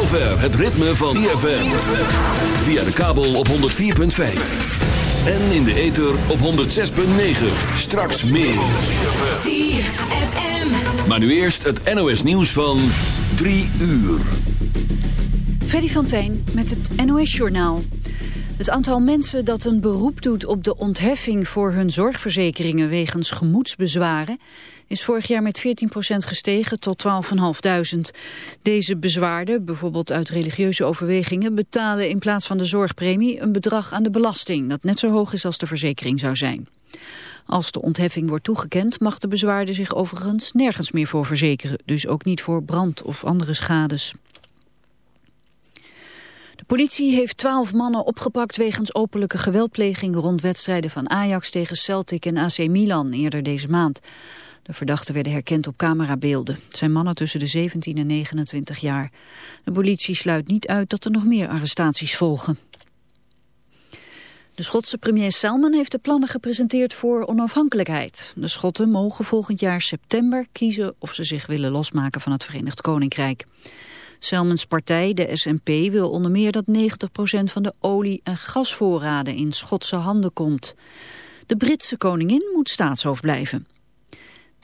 zover het ritme van ZFM. Via de kabel op 104.5. En in de ether op 106.9. Straks meer. Maar nu eerst het NOS nieuws van 3 uur. Freddy van Tijn met het NOS-journaal. Het aantal mensen dat een beroep doet op de ontheffing voor hun zorgverzekeringen wegens gemoedsbezwaren is vorig jaar met 14% gestegen tot 12.500. Deze bezwaarden, bijvoorbeeld uit religieuze overwegingen, betalen in plaats van de zorgpremie een bedrag aan de belasting dat net zo hoog is als de verzekering zou zijn. Als de ontheffing wordt toegekend mag de bezwaarde zich overigens nergens meer voor verzekeren, dus ook niet voor brand of andere schades. De politie heeft twaalf mannen opgepakt wegens openlijke geweldpleging rond wedstrijden van Ajax tegen Celtic en AC Milan eerder deze maand. De verdachten werden herkend op camerabeelden. Het zijn mannen tussen de 17 en 29 jaar. De politie sluit niet uit dat er nog meer arrestaties volgen. De Schotse premier Salmon heeft de plannen gepresenteerd voor onafhankelijkheid. De Schotten mogen volgend jaar september kiezen of ze zich willen losmaken van het Verenigd Koninkrijk. Selmans partij, de SNP, wil onder meer dat 90% van de olie- en gasvoorraden in Schotse handen komt. De Britse koningin moet staatshoofd blijven.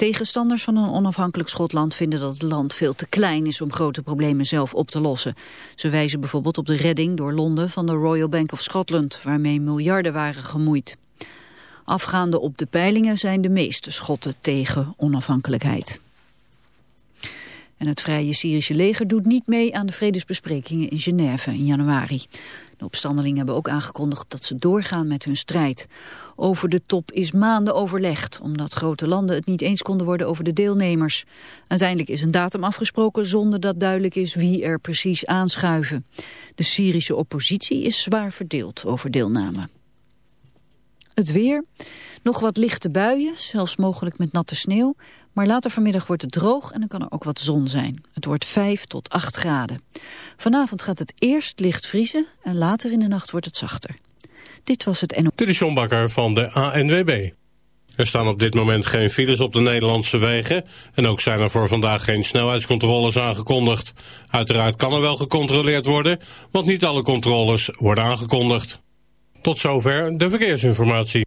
Tegenstanders van een onafhankelijk Schotland vinden dat het land veel te klein is om grote problemen zelf op te lossen. Ze wijzen bijvoorbeeld op de redding door Londen van de Royal Bank of Scotland, waarmee miljarden waren gemoeid. Afgaande op de peilingen zijn de meeste Schotten tegen onafhankelijkheid. En het Vrije Syrische leger doet niet mee aan de vredesbesprekingen in Genève in januari. De opstandelingen hebben ook aangekondigd dat ze doorgaan met hun strijd. Over de top is maanden overlegd, omdat grote landen het niet eens konden worden over de deelnemers. Uiteindelijk is een datum afgesproken zonder dat duidelijk is wie er precies aanschuiven. De Syrische oppositie is zwaar verdeeld over deelname. Het weer, nog wat lichte buien, zelfs mogelijk met natte sneeuw. Maar later vanmiddag wordt het droog en dan kan er ook wat zon zijn. Het wordt 5 tot 8 graden. Vanavond gaat het eerst licht vriezen en later in de nacht wordt het zachter. Dit was het NO. Dit is van de ANWB. Er staan op dit moment geen files op de Nederlandse wegen... en ook zijn er voor vandaag geen snelheidscontroles aangekondigd. Uiteraard kan er wel gecontroleerd worden... want niet alle controles worden aangekondigd. Tot zover de verkeersinformatie.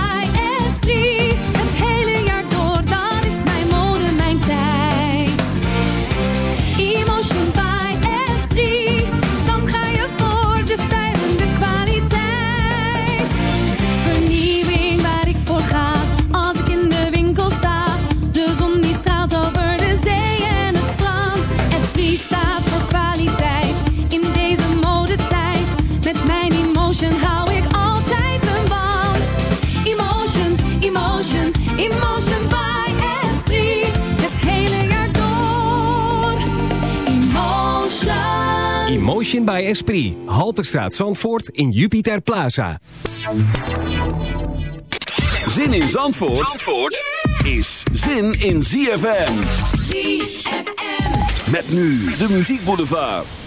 By Esprit. Halterstraat Zandvoort in Jupiter Plaza. Zin in Zandvoort, Zandvoort is zin in ZFM. ZFM. Met nu de muziekboulevard.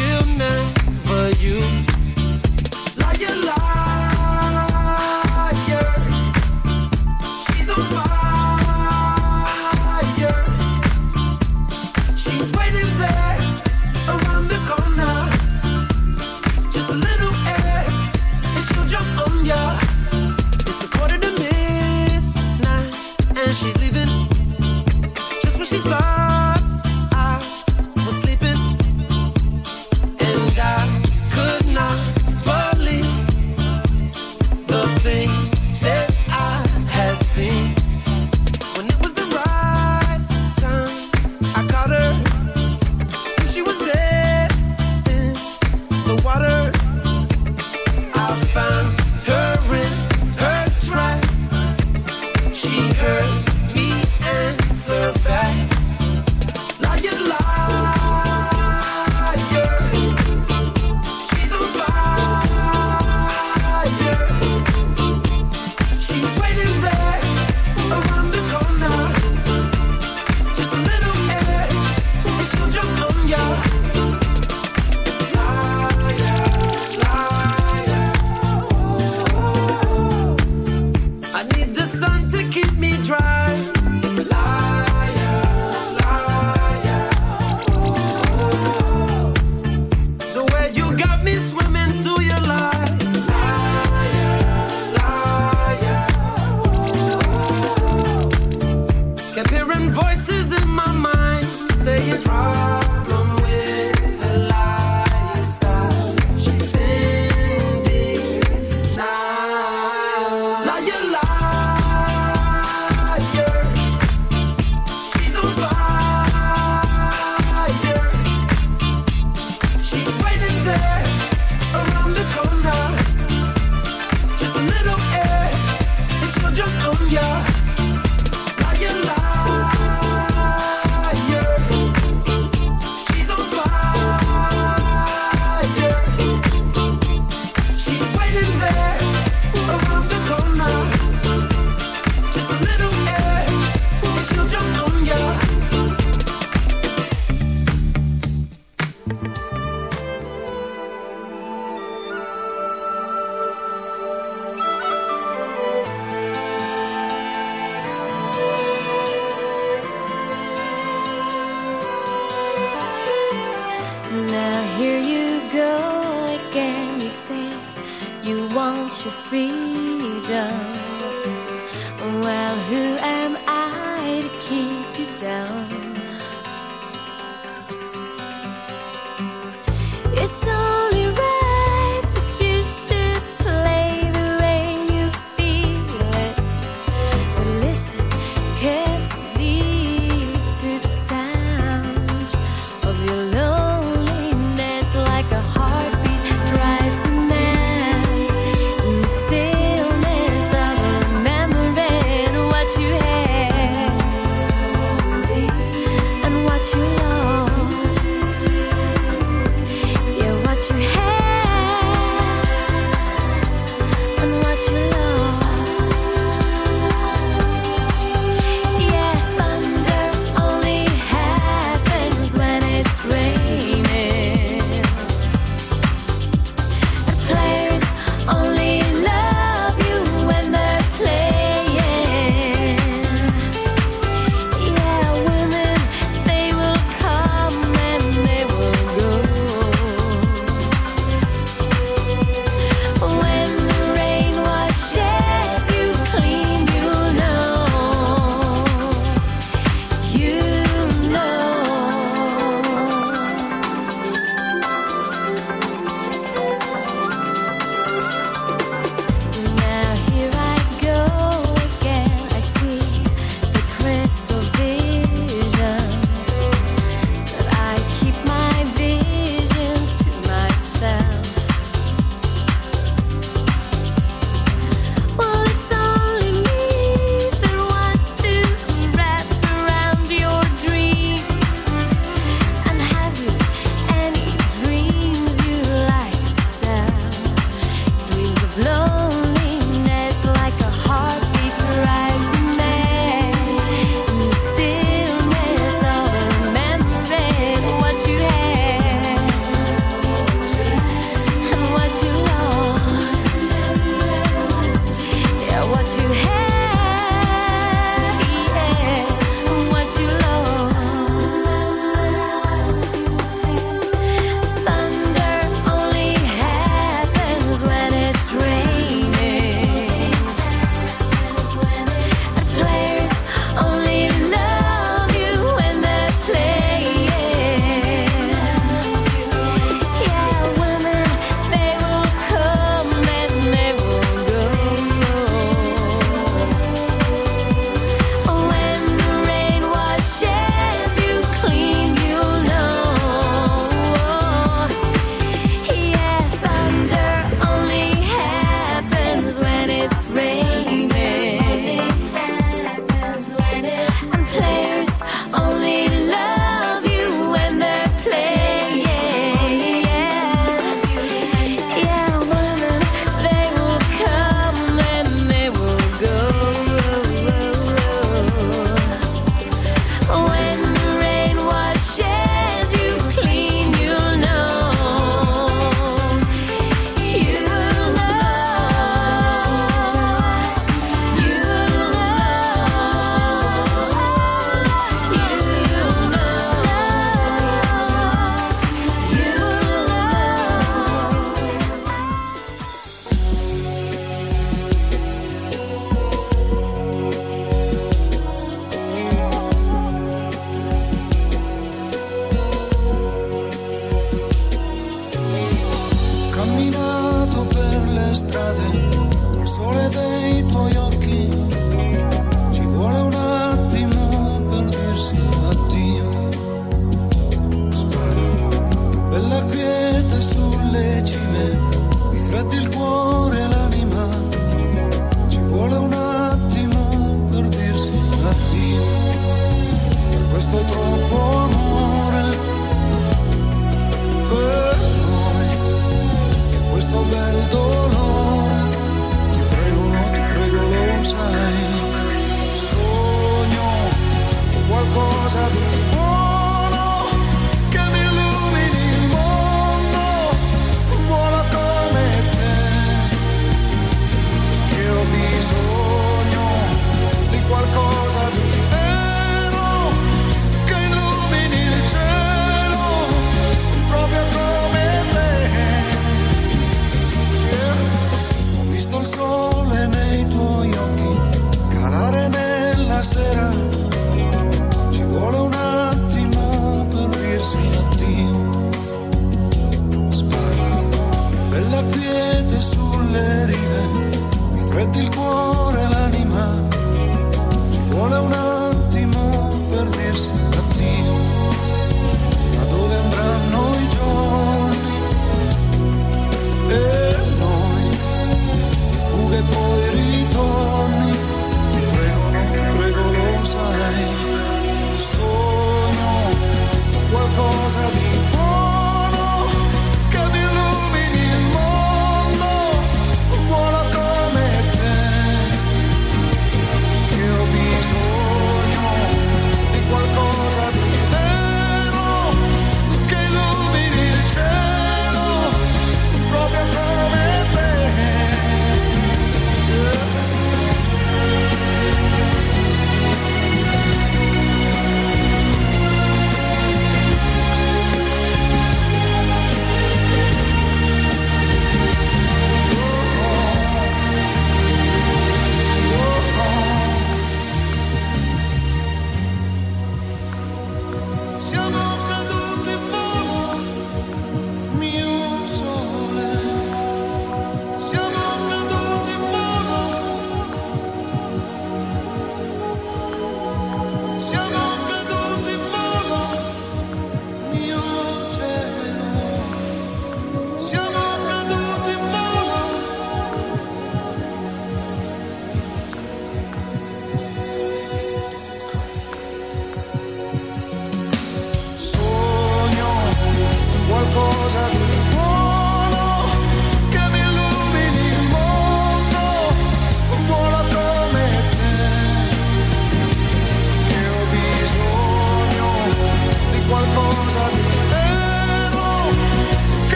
you, you. Like a lie.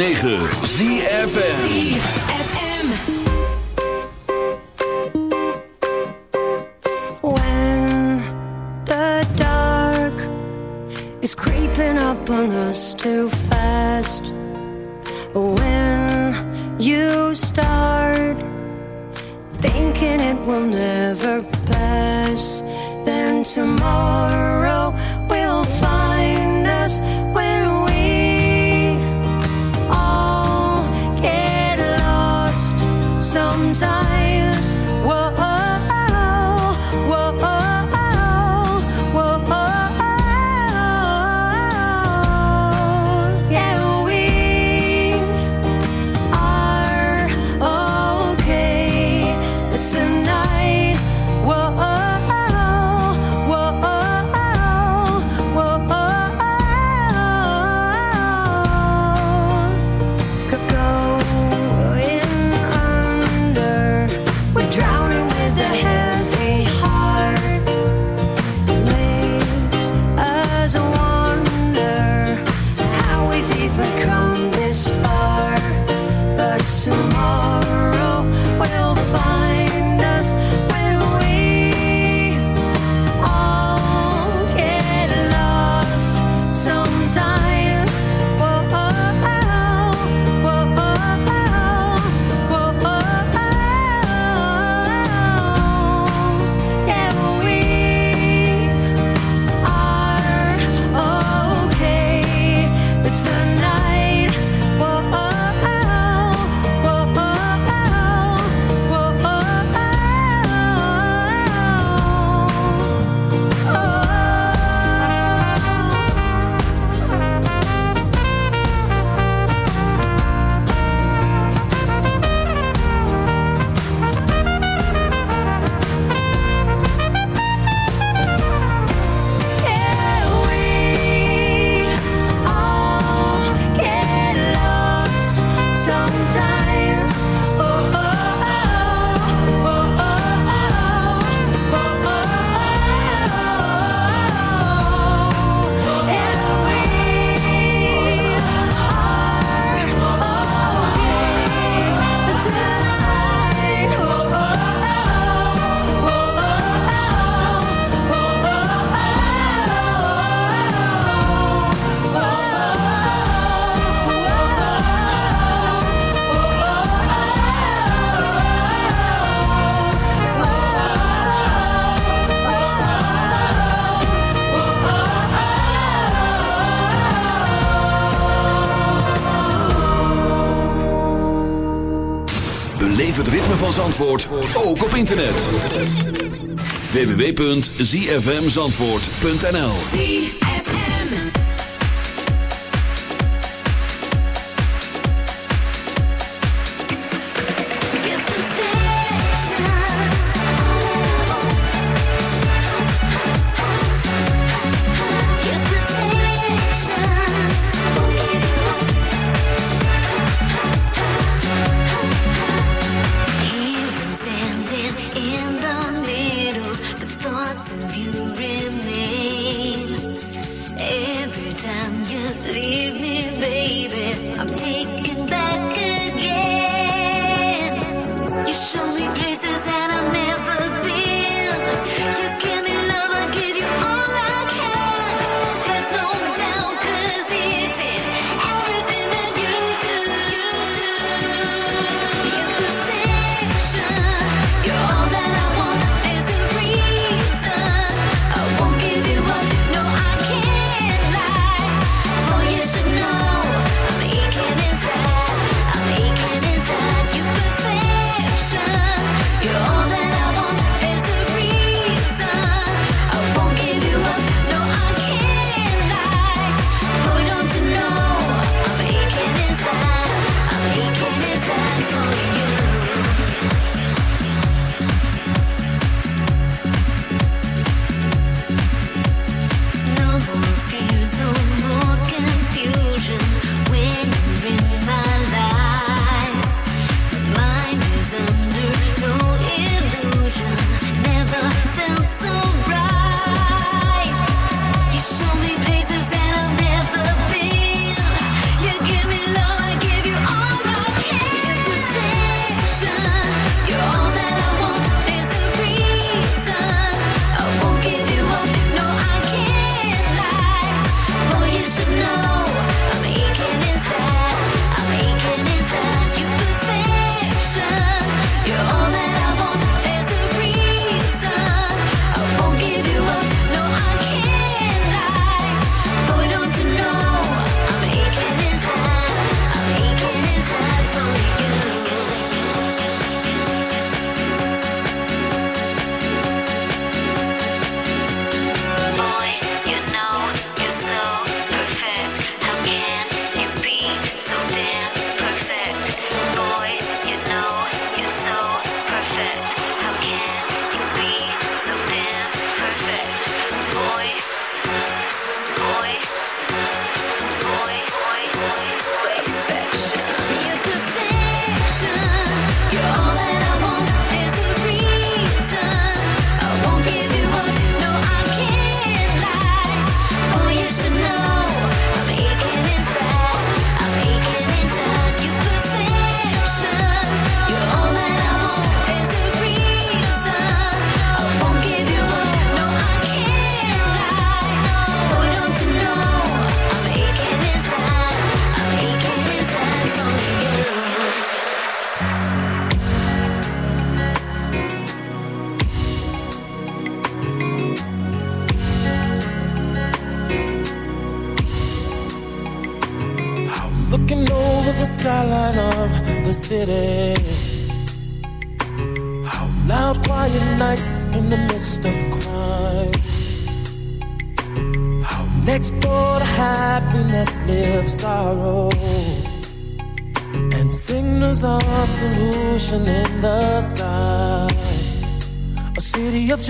106.9 sometimes. www.zfmzandvoort.nl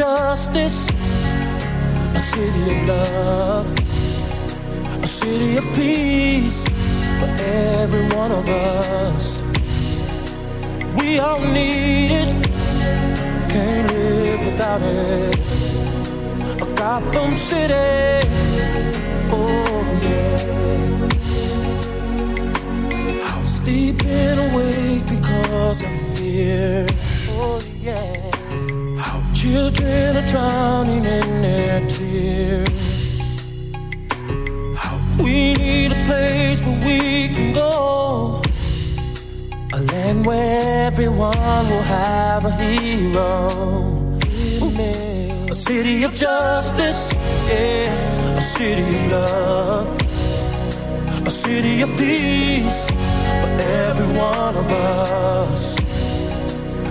justice, a city of love, a city of peace for every one of us. We all need it, can't live without it. A Gotham City, oh yeah. I'm sleeping awake because of fear, children are drowning in their tears. We need a place where we can go. A land where everyone will have a hero. A city of justice, yeah. A city of love. A city of peace for every one of us.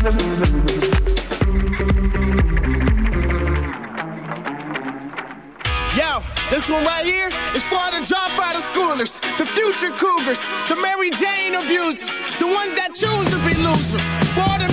Yo, this one right here is for the dropout of schoolers, the future cougars, the Mary Jane abusers, the ones that choose to be losers. For the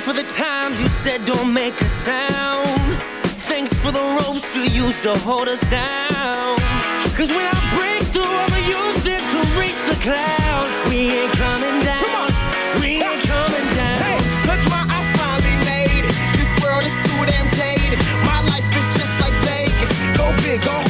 For the times you said don't make a sound. Thanks for the ropes you used to hold us down. Cause when I break through, I'ma use it to reach the clouds. We ain't coming down. Come on. We ain't coming down. Hey, look what I finally made it. This world is too damn jaded. My life is just like Vegas. Go big, go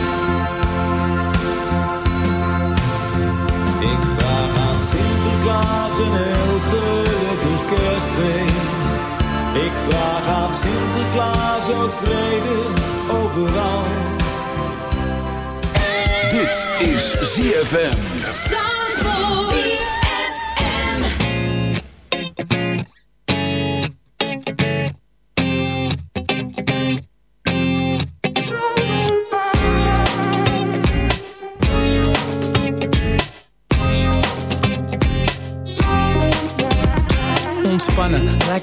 Sinterklaas een heel gelukkig kerstfeest. Ik vraag aan Sinterklaas ook vrede overal. Dit is ZFM. Ontspannen,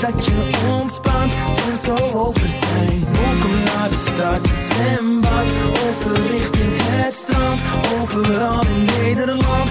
Dat je ontspant en zo over zijn. Welkom naar de stad, zwembad. Over richting het strand. Overal in Nederland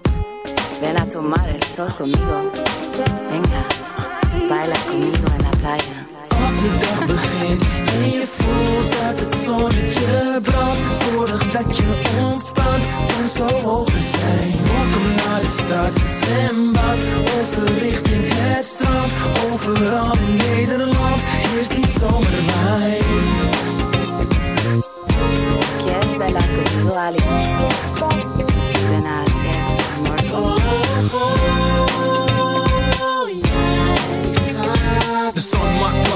Ven a tomar el sol conmigo. Venga, baila conmigo en la playa. Als de dag begint en je voelt dat het zonnetje brandt Zorg dat je ontspant, kan zo hoger zijn Welkom naar de stad, zwembad, overrichting het strand Overal in Nederland is die zomerwijn ¿Quieres bailar conmigo, Ali?